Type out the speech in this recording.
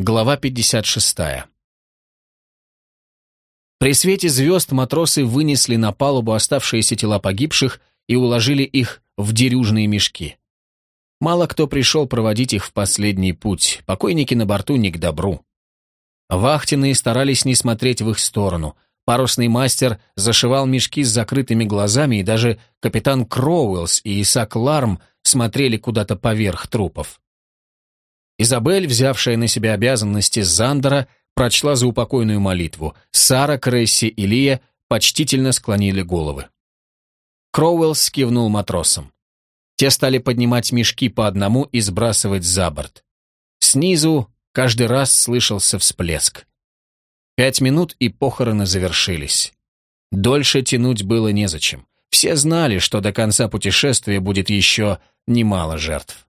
Глава 56. При свете звезд матросы вынесли на палубу оставшиеся тела погибших и уложили их в дерюжные мешки. Мало кто пришел проводить их в последний путь, покойники на борту не к добру. Вахтенные старались не смотреть в их сторону. Парусный мастер зашивал мешки с закрытыми глазами, и даже капитан Кроуэллс и Исаак Ларм смотрели куда-то поверх трупов. Изабель, взявшая на себя обязанности Зандера, прочла заупокойную молитву. Сара, Кресси и Лия почтительно склонили головы. Кроуэлл скивнул матросам. Те стали поднимать мешки по одному и сбрасывать за борт. Снизу каждый раз слышался всплеск. Пять минут, и похороны завершились. Дольше тянуть было незачем. Все знали, что до конца путешествия будет еще немало жертв.